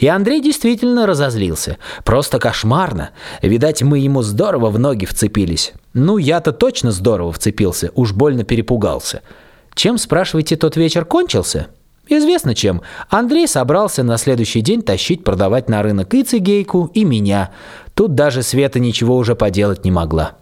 И Андрей действительно разозлился. Просто кошмарно. Видать, мы ему здорово в ноги вцепились. Ну, я-то точно здорово вцепился, уж больно перепугался. Чем, спрашиваете, тот вечер кончился? Известно чем. Андрей собрался на следующий день тащить продавать на рынок и цигейку, и меня. Тут даже Света ничего уже поделать не могла.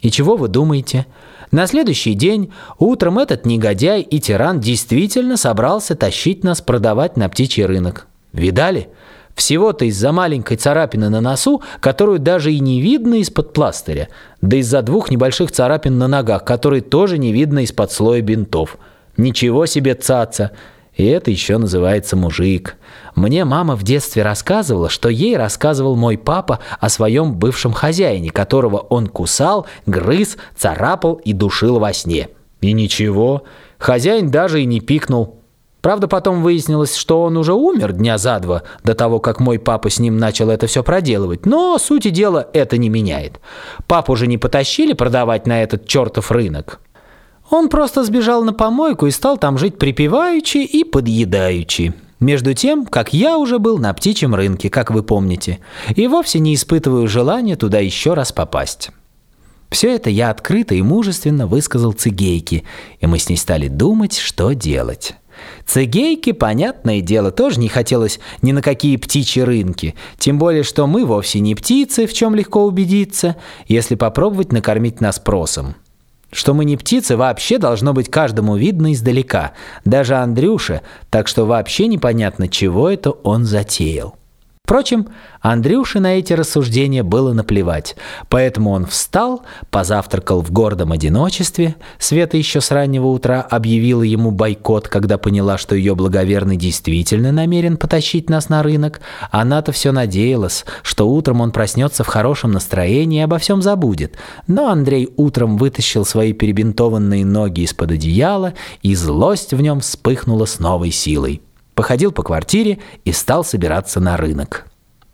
И чего вы думаете? На следующий день утром этот негодяй и тиран действительно собрался тащить нас продавать на птичий рынок. Видали? Всего-то из-за маленькой царапины на носу, которую даже и не видно из-под пластыря, да из-за двух небольших царапин на ногах, которые тоже не видно из-под слоя бинтов. Ничего себе цаца! И это еще называется мужик. Мне мама в детстве рассказывала, что ей рассказывал мой папа о своем бывшем хозяине, которого он кусал, грыз, царапал и душил во сне. И ничего, хозяин даже и не пикнул. Правда, потом выяснилось, что он уже умер дня за два до того, как мой папа с ним начал это все проделывать. Но, сути дела, это не меняет. Папу уже не потащили продавать на этот чертов рынок. Он просто сбежал на помойку и стал там жить припеваючи и подъедаючи. Между тем, как я уже был на птичьем рынке, как вы помните, и вовсе не испытываю желания туда еще раз попасть. Все это я открыто и мужественно высказал Цигейке, и мы с ней стали думать, что делать. Цигейке, понятное дело, тоже не хотелось ни на какие птичьи рынки, тем более, что мы вовсе не птицы, в чем легко убедиться, если попробовать накормить нас просом. Что мы не птицы, вообще должно быть каждому видно издалека, даже Андрюше, так что вообще непонятно, чего это он затеял. Впрочем, Андрюше на эти рассуждения было наплевать, поэтому он встал, позавтракал в гордом одиночестве. Света еще с раннего утра объявила ему бойкот, когда поняла, что ее благоверный действительно намерен потащить нас на рынок. Она-то все надеялась, что утром он проснется в хорошем настроении и обо всем забудет. Но Андрей утром вытащил свои перебинтованные ноги из-под одеяла, и злость в нем вспыхнула с новой силой походил по квартире и стал собираться на рынок.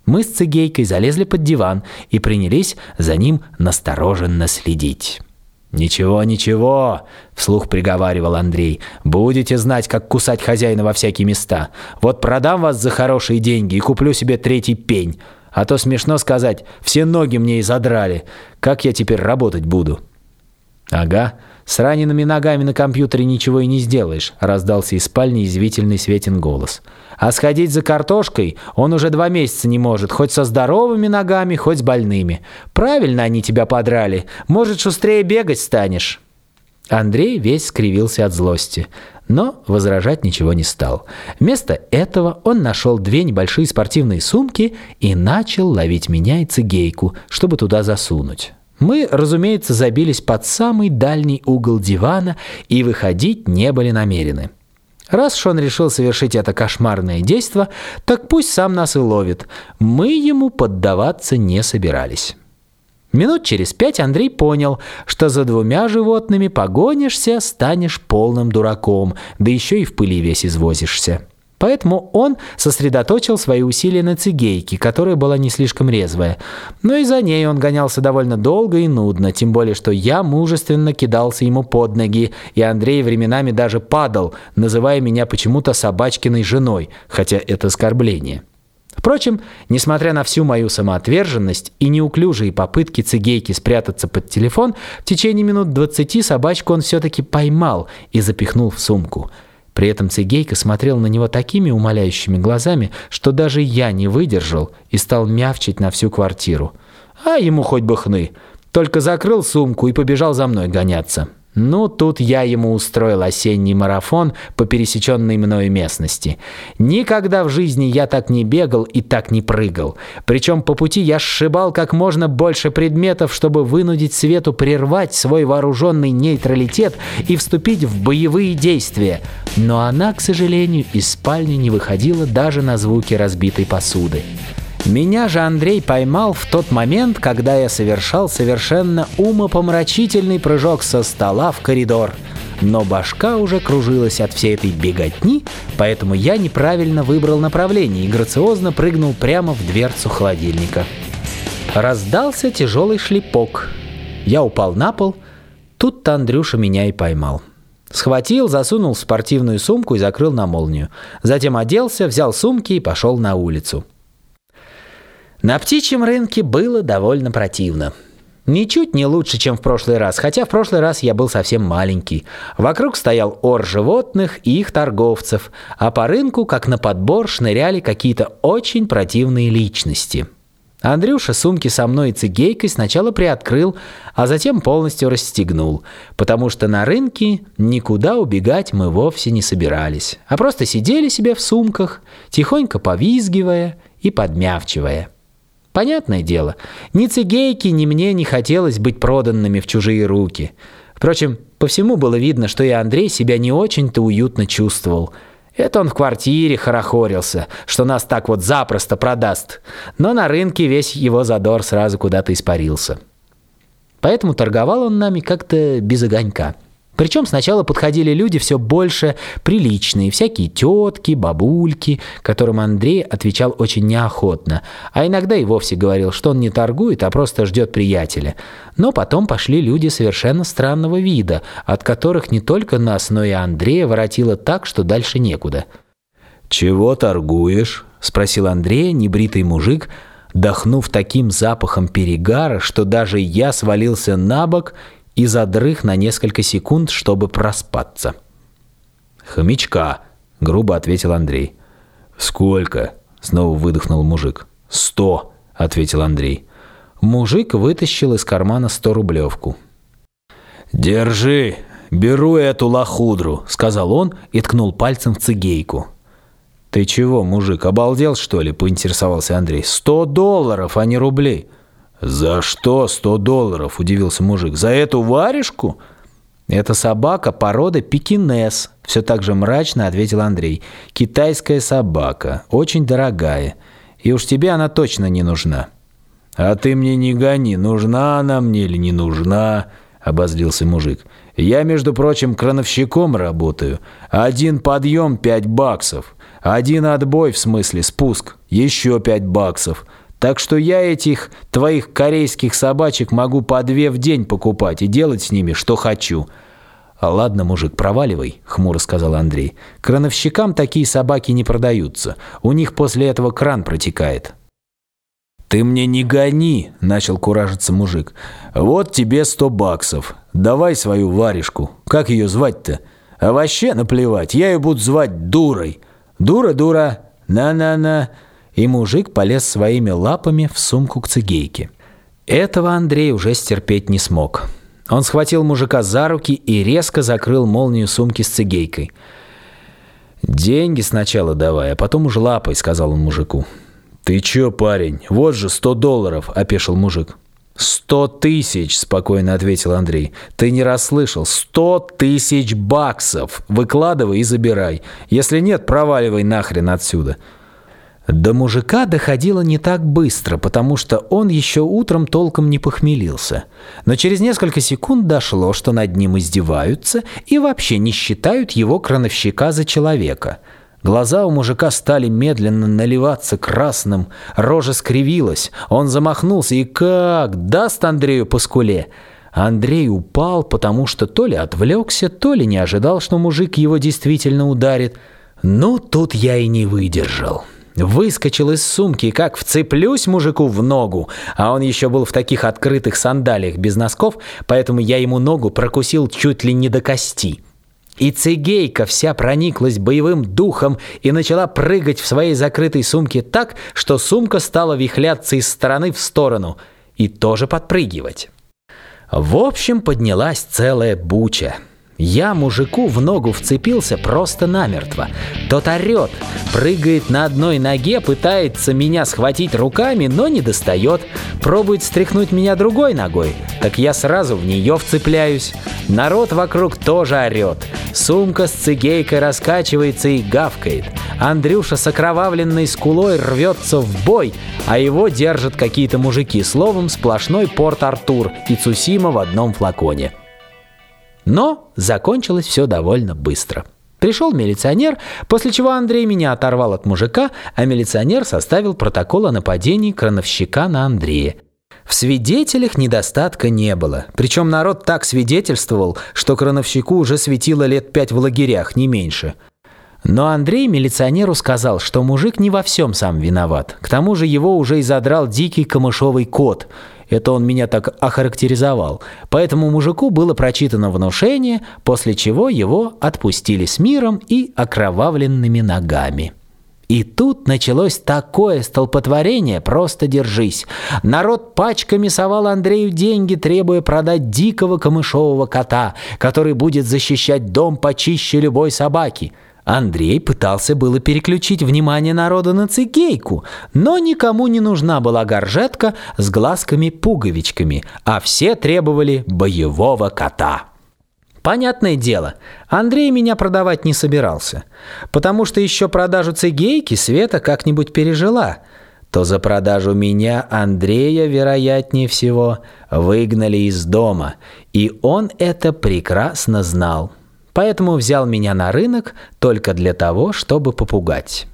Мы с Цигейкой залезли под диван и принялись за ним настороженно следить. «Ничего, ничего», — вслух приговаривал Андрей. «Будете знать, как кусать хозяина во всякие места. Вот продам вас за хорошие деньги и куплю себе третий пень. А то смешно сказать, все ноги мне и задрали. Как я теперь работать буду?» «Ага, с ранеными ногами на компьютере ничего и не сделаешь», раздался из спальни извительный Светин голос. «А сходить за картошкой он уже два месяца не может, хоть со здоровыми ногами, хоть с больными. Правильно они тебя подрали. Может, шустрее бегать станешь». Андрей весь скривился от злости, но возражать ничего не стал. Вместо этого он нашел две небольшие спортивные сумки и начал ловить меня и цигейку, чтобы туда засунуть. Мы, разумеется, забились под самый дальний угол дивана и выходить не были намерены. Раз Шон решил совершить это кошмарное действо, так пусть сам нас и ловит. Мы ему поддаваться не собирались. Минут через пять Андрей понял, что за двумя животными погонишься, станешь полным дураком, да еще и в пыли весь извозишься. Поэтому он сосредоточил свои усилия на цигейке, которая была не слишком резвая. Но и за ней он гонялся довольно долго и нудно, тем более, что я мужественно кидался ему под ноги, и Андрей временами даже падал, называя меня почему-то собачкиной женой, хотя это оскорбление. Впрочем, несмотря на всю мою самоотверженность и неуклюжие попытки цигейки спрятаться под телефон, в течение минут двадцати собачку он все-таки поймал и запихнул в сумку – при этом Цигейка смотрел на него такими умоляющими глазами, что даже я не выдержал и стал мявчить на всю квартиру. А ему хоть бы хны. Только закрыл сумку и побежал за мной гоняться. Ну, тут я ему устроил осенний марафон по пересеченной мною местности. Никогда в жизни я так не бегал и так не прыгал. Причем по пути я сшибал как можно больше предметов, чтобы вынудить Свету прервать свой вооруженный нейтралитет и вступить в боевые действия. Но она, к сожалению, из спальни не выходила даже на звуки разбитой посуды. Меня же Андрей поймал в тот момент, когда я совершал совершенно умопомрачительный прыжок со стола в коридор. Но башка уже кружилась от всей этой беготни, поэтому я неправильно выбрал направление и грациозно прыгнул прямо в дверцу холодильника. Раздался тяжелый шлепок. Я упал на пол. Тут-то Андрюша меня и поймал. Схватил, засунул в спортивную сумку и закрыл на молнию. Затем оделся, взял сумки и пошел на улицу. На птичьем рынке было довольно противно. Ничуть не лучше, чем в прошлый раз, хотя в прошлый раз я был совсем маленький. Вокруг стоял ор животных и их торговцев, а по рынку, как на подбор, шныряли какие-то очень противные личности. Андрюша сумки со мной и цигейкой сначала приоткрыл, а затем полностью расстегнул, потому что на рынке никуда убегать мы вовсе не собирались, а просто сидели себе в сумках, тихонько повизгивая и подмявчивая. Понятное дело, ни цигейки, ни мне не хотелось быть проданными в чужие руки. Впрочем, по всему было видно, что и Андрей себя не очень-то уютно чувствовал – это он в квартире хорохорился, что нас так вот запросто продаст. Но на рынке весь его задор сразу куда-то испарился. Поэтому торговал он нами как-то без огонька. Причем сначала подходили люди все больше приличные, всякие тетки, бабульки, которым Андрей отвечал очень неохотно, а иногда и вовсе говорил, что он не торгует, а просто ждет приятеля. Но потом пошли люди совершенно странного вида, от которых не только нас, но и Андрея воротило так, что дальше некуда. «Чего торгуешь?» – спросил Андрей, небритый мужик, дохнув таким запахом перегара, что даже я свалился на бок – и задрых на несколько секунд, чтобы проспаться. «Хомячка», — грубо ответил Андрей. «Сколько?» — снова выдохнул мужик. «Сто», — ответил Андрей. Мужик вытащил из кармана сто рублевку. «Держи, беру эту лохудру», — сказал он и ткнул пальцем в цигейку. «Ты чего, мужик, обалдел, что ли?» — поинтересовался Андрей. «Сто долларов, а не рублей». «За что сто долларов?» – удивился мужик. «За эту варежку?» «Это собака породы пекинес», – все так же мрачно ответил Андрей. «Китайская собака, очень дорогая, и уж тебе она точно не нужна». «А ты мне не гони, нужна она мне или не нужна?» – обозлился мужик. «Я, между прочим, крановщиком работаю. Один подъем – пять баксов. Один отбой, в смысле спуск, еще пять баксов. Так что я этих твоих корейских собачек могу по две в день покупать и делать с ними, что хочу». «А «Ладно, мужик, проваливай», — хмуро сказал Андрей. «Крановщикам такие собаки не продаются. У них после этого кран протекает». «Ты мне не гони», — начал куражиться мужик. «Вот тебе сто баксов. Давай свою варежку. Как ее звать-то? А вообще наплевать, я ее буду звать дурой. Дура-дура, на-на-на» и мужик полез своими лапами в сумку к цигейке. Этого Андрей уже стерпеть не смог. Он схватил мужика за руки и резко закрыл молнию сумки с цигейкой. «Деньги сначала давай, а потом уж лапой», — сказал он мужику. «Ты чё, парень? Вот же сто долларов», — опешил мужик. «Сто тысяч», — спокойно ответил Андрей. «Ты не расслышал. Сто тысяч баксов. Выкладывай и забирай. Если нет, проваливай нахрен отсюда». До мужика доходило не так быстро, потому что он еще утром толком не похмелился. Но через несколько секунд дошло, что над ним издеваются и вообще не считают его крановщика за человека. Глаза у мужика стали медленно наливаться красным, рожа скривилась, он замахнулся и как даст Андрею по скуле. Андрей упал, потому что то ли отвлекся, то ли не ожидал, что мужик его действительно ударит. Ну, тут я и не выдержал. Выскочил из сумки, как вцеплюсь мужику в ногу, а он еще был в таких открытых сандалиях без носков, поэтому я ему ногу прокусил чуть ли не до кости. И цигейка вся прониклась боевым духом и начала прыгать в своей закрытой сумке так, что сумка стала вихляться из стороны в сторону и тоже подпрыгивать. В общем, поднялась целая буча. Я мужику в ногу вцепился просто намертво. Тот орет, прыгает на одной ноге, пытается меня схватить руками, но не достает. Пробует стряхнуть меня другой ногой, так я сразу в нее вцепляюсь. Народ вокруг тоже орет. Сумка с цигейкой раскачивается и гавкает. Андрюша с окровавленной скулой рвется в бой, а его держат какие-то мужики. Словом, сплошной порт Артур и Цусима в одном флаконе. Но закончилось все довольно быстро. Пришел милиционер, после чего Андрей меня оторвал от мужика, а милиционер составил протокол о нападении крановщика на Андрея. В свидетелях недостатка не было. Причем народ так свидетельствовал, что крановщику уже светило лет пять в лагерях, не меньше. Но Андрей милиционеру сказал, что мужик не во всем сам виноват. К тому же его уже и задрал дикий камышовый кот. Это он меня так охарактеризовал. Поэтому мужику было прочитано внушение, после чего его отпустили с миром и окровавленными ногами. И тут началось такое столпотворение, просто держись. Народ пачками совал Андрею деньги, требуя продать дикого камышового кота, который будет защищать дом почище любой собаки. Андрей пытался было переключить внимание народа на цигейку, но никому не нужна была горжетка с глазками-пуговичками, а все требовали боевого кота. Понятное дело, Андрей меня продавать не собирался, потому что еще продажу цигейки Света как-нибудь пережила. То за продажу меня Андрея, вероятнее всего, выгнали из дома, и он это прекрасно знал. Поэтому взял меня на рынок только для того, чтобы попугать.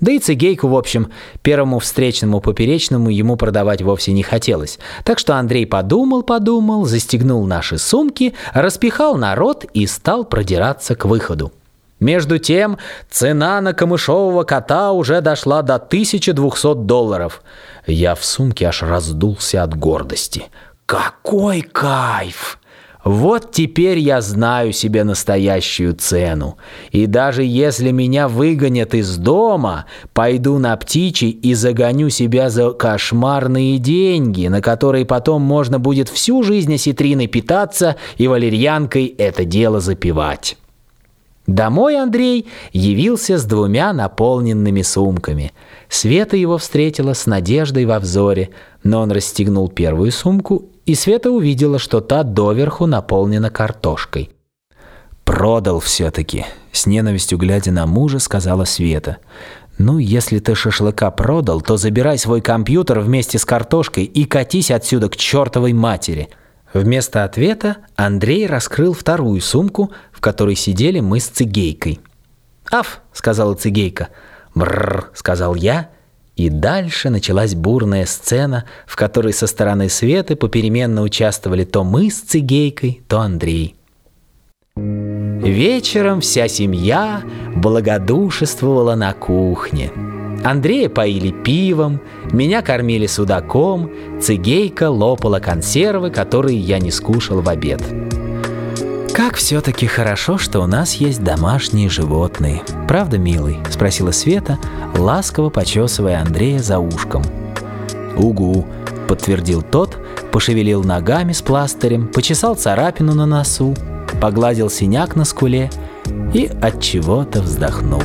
Да и цигейку, в общем, первому встречному поперечному ему продавать вовсе не хотелось. Так что Андрей подумал-подумал, застегнул наши сумки, распихал народ и стал продираться к выходу. Между тем, цена на камышового кота уже дошла до 1200 долларов. Я в сумке аж раздулся от гордости. Какой кайф! Вот теперь я знаю себе настоящую цену. И даже если меня выгонят из дома, пойду на птичий и загоню себя за кошмарные деньги, на которые потом можно будет всю жизнь осетриной питаться и валерьянкой это дело запивать. Домой Андрей явился с двумя наполненными сумками. Света его встретила с надеждой во взоре, но он расстегнул первую сумку и Света увидела, что та доверху наполнена картошкой. «Продал все-таки», — с ненавистью глядя на мужа, сказала Света. «Ну, если ты шашлыка продал, то забирай свой компьютер вместе с картошкой и катись отсюда к чертовой матери». Вместо ответа Андрей раскрыл вторую сумку, в которой сидели мы с цигейкой. «Аф», — сказала цигейка. «Бррр», — сказал я и дальше началась бурная сцена, в которой со стороны Светы попеременно участвовали то мы с Цигейкой, то Андрей. Вечером вся семья благодушествовала на кухне. Андрея поили пивом, меня кормили судаком, Цигейка лопала консервы, которые я не скушал в обед. «Как все-таки хорошо, что у нас есть домашние животные. Правда, милый?» — спросила Света, ласково почесывая Андрея за ушком. «Угу», — подтвердил тот, пошевелил ногами с пластырем, почесал царапину на носу, погладил синяк на скуле и от чего-то вздохнул.